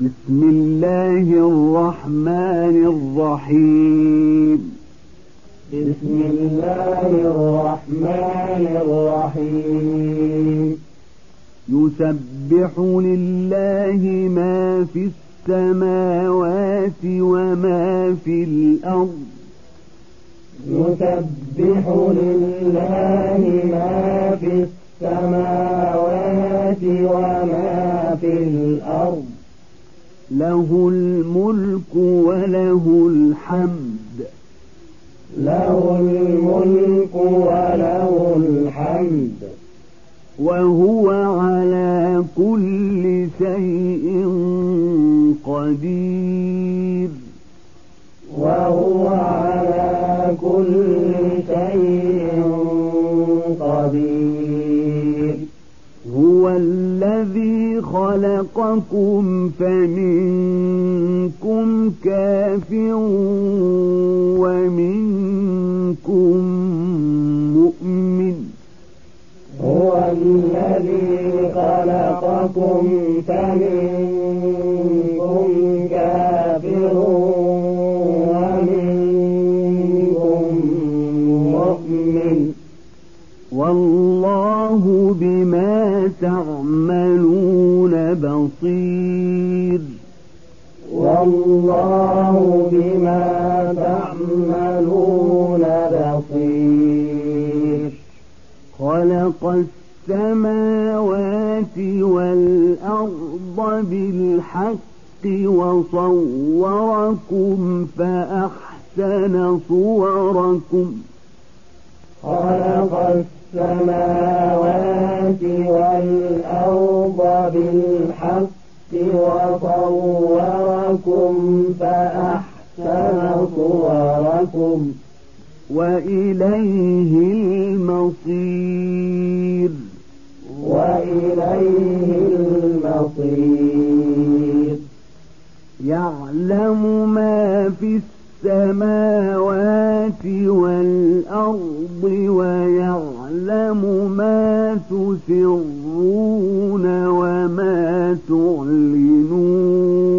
بسم الله الرحمن الرحيم. بسم الله الرحمن الرحيم. يسبح لله ما في السماوات وما في الأرض. يسبح لله ما في السماوات وما في الأرض. له الملك وله الحمد. له الملك وله الحمد. وهو على كل شيء قدير. وهو على كل خلقكم فمنكم كافر ومنكم مؤمن. هو الذي خلقكم فمنكم كافر ومنكم مؤمن. والله بما تعملون بصير والله بما تعملون بصير خلق السماوات والأرض بالحق وصوركم فأحسن صوركم خلق السماوات والأرض بالحق وصوركم فأحسن صوركم وإليه المصير وإليه المصير. يعلم ما في السماوات والأرض ويعلم ما تسرون وما تعلنون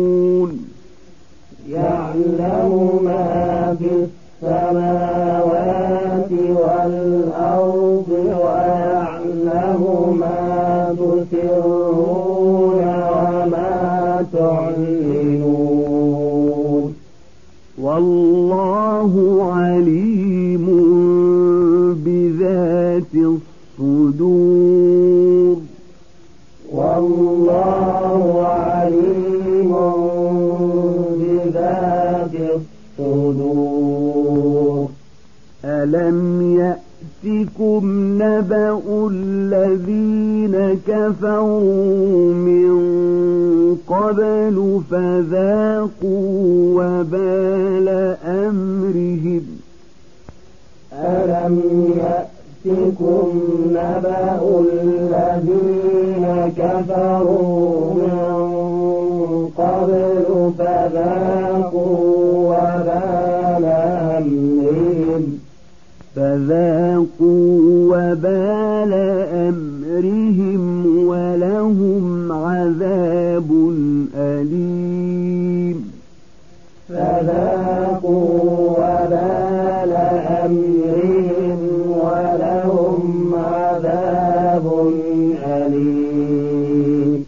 ألم يأتكم نبأ الذين كفروا من قبل فذاقوا وبال أمرهم ألم يأتكم نبأ الذين كفروا من قبل فذاقوا فذاقوا وبال أمرهم ولهم عذاب أليم. فذاقوا وبال أمرهم ولهم عذاب أليم.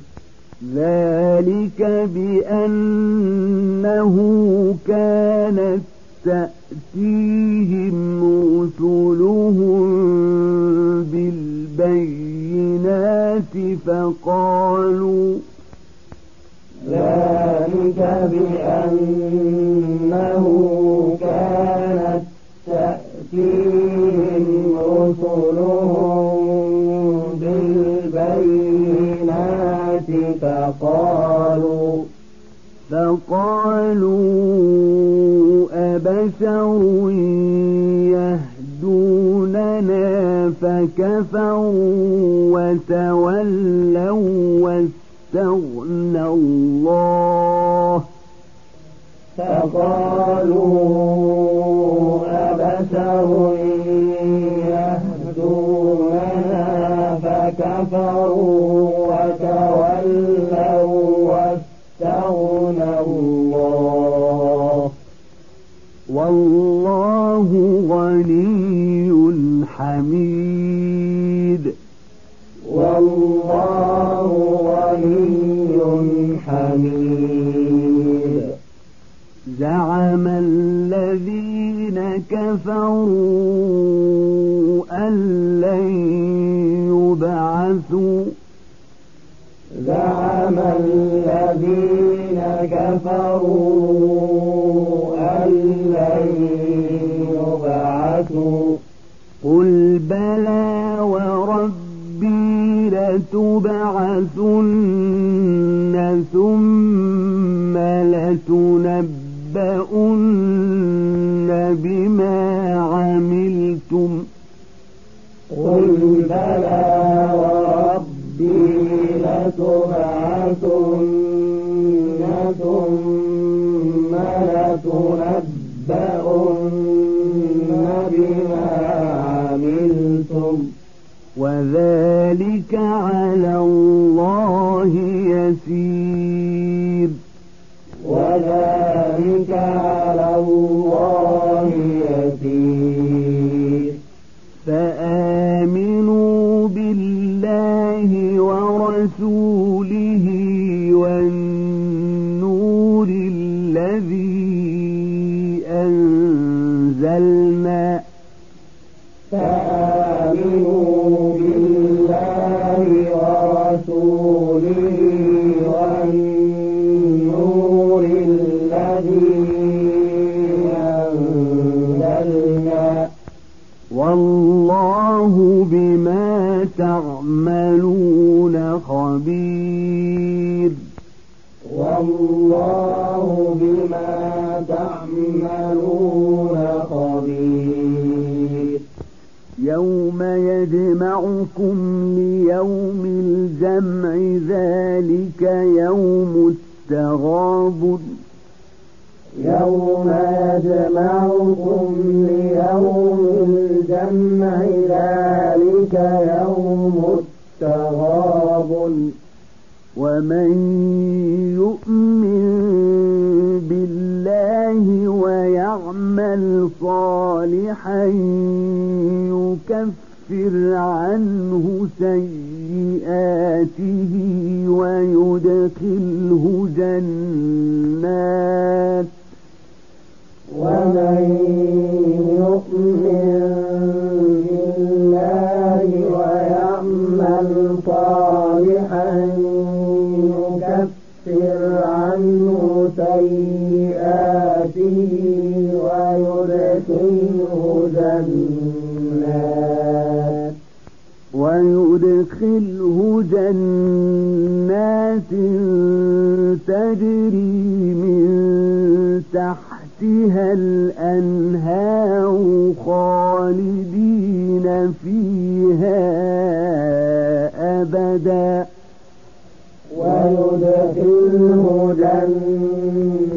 ذلك بأنه كانت تأتيهم فقالوا ذلك بأنه كانت تأتيهم رسلهم بالبينات فقالوا فقالوا أبشر يهدوننا فكفروا وتولوا واستغنى الله فقالوا أبشر يهدوننا فكفروا كفروا أن لن يبعثوا قل بلى وربي لتبعثن ثم لتنبؤن بما عملتم قل بلى وربي لتبعثن ثم لتنبؤن بما عملتم. وذلك على الله يسير. وذلك على الله يسير. فآمنوا بالله ورسوله الذي بما تعملون خبير. يوم يجمعكم ليوم الجمع ذلك يوم التغابن. يوم يجمعكم ليوم الجمع ذلك يوم التغابن. ومن يؤمن صالحا يكفر عنه سيئاته ويدخله جنات سيئاته ويدخله جنات ويدخله جنات تجري من تحتها الأنهار خالدين فيها أبدا ويدخله جنات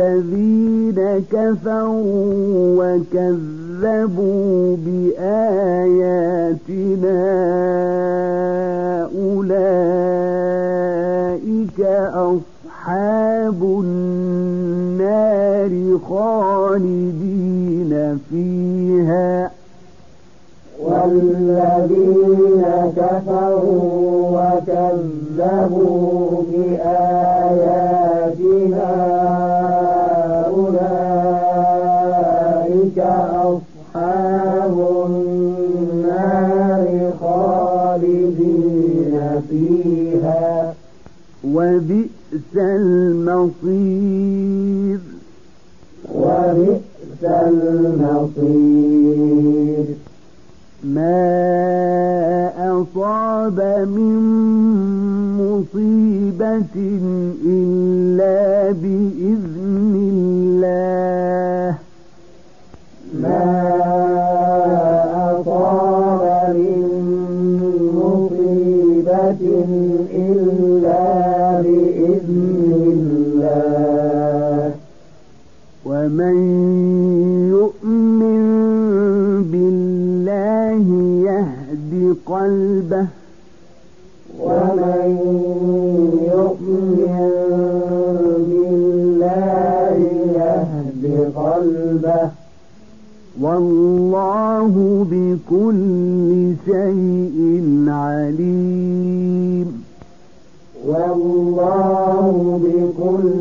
والذين كفروا وكذبوا بآياتنا أولئك أصحاب النار خالدين فيها. والذين كفروا وكذبوا أصحاب النار خالدين فيها. وبئس المصير. وبئس المصير. ما أصاب من مصيبة إلا بإذن الله. والله بكل شيء عليم. والله بكل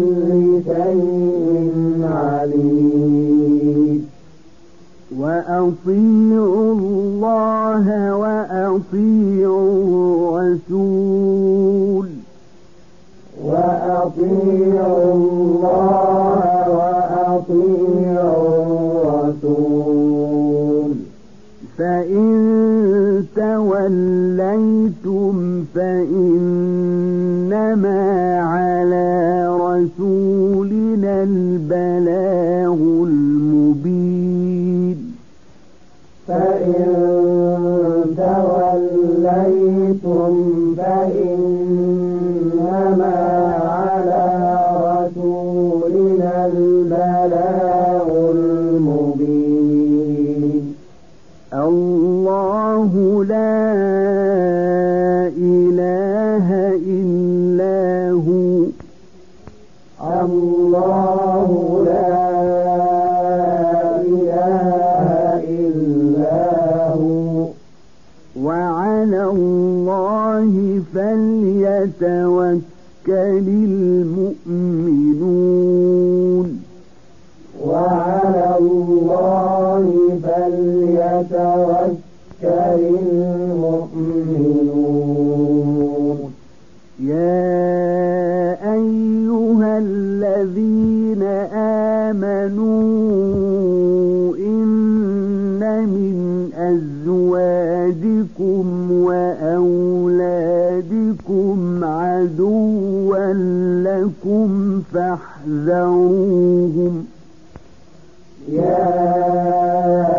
شيء وأطيعوا الله وأطيعوا الرسول. وأطيعوا فليتوكل المؤمنون. يا أيها الذين آمنوا إن من أزواجكم وأولادكم عدوا لكم فاحذروهم. يا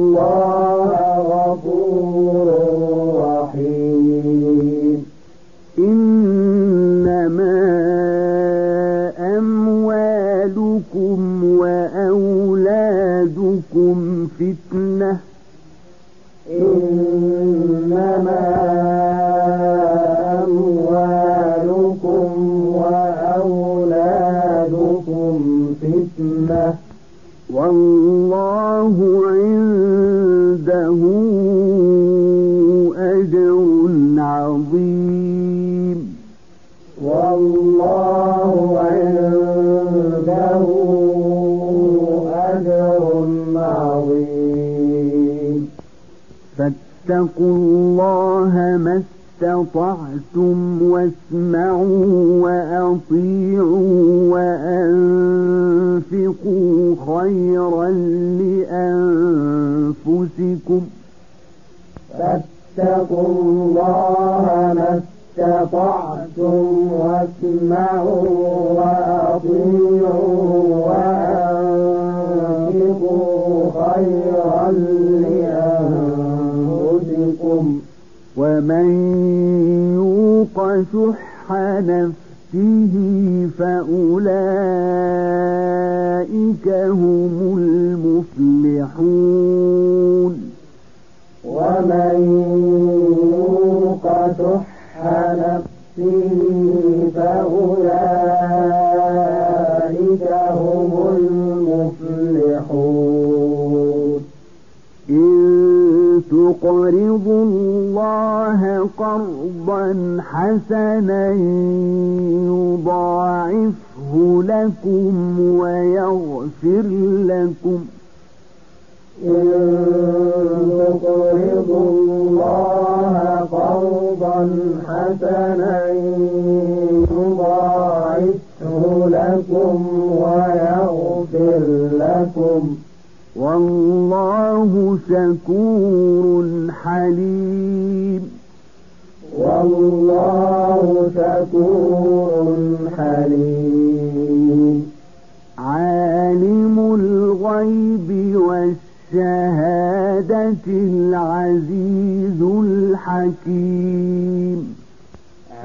وأولادكم فتنة إنما أموالكم وأولادكم فتنة فاتقوا الله ما استطعتم واسمعوا وأطيعوا وأنفقوا خيرا لأنفسكم. فاتقوا الله ما استطعتم واسمعوا وأطيعوا وأنفقوا خيرا ومن يوق شح نفسه فأولئك هم المفلحون ومن يوق شح نفسه تقرضوا الله قرضا حسنا يضاعفه لكم ويغفر لكم. تقرضوا الله قرضا حسنا يضاعفه لكم ويغفر لكم. والله شكور حليم. والله شكور حليم. عالم الغيب والشهادة العزيز الحكيم.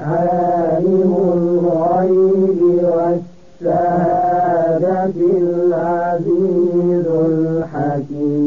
عالم الغيب والشهادة العزيز الحكيم